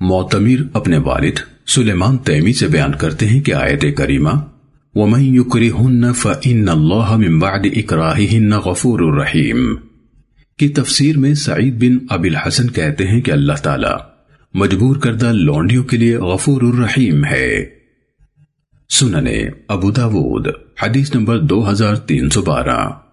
معتمر اپنے والد سلیمان تیمی سے بیان کرتے ہیں کہ آیت کریمہ، وَمَن يُكْرِهُنَّ فَإِنَّ اللَّهَ مِن بَعْدِ إِكْرَاهِهِنَّ غَفُورٌ رَحِيمٌ کی تفسیر میں سعید بن ابی الحسن کہتے ہیں کہ اللہ تعالی مجبور کردہ لونڈیوں کے لیے غفور الرحیم ہے۔ سننے ابو داود، حدیث نمبر دو ہزار تین سو بارہ۔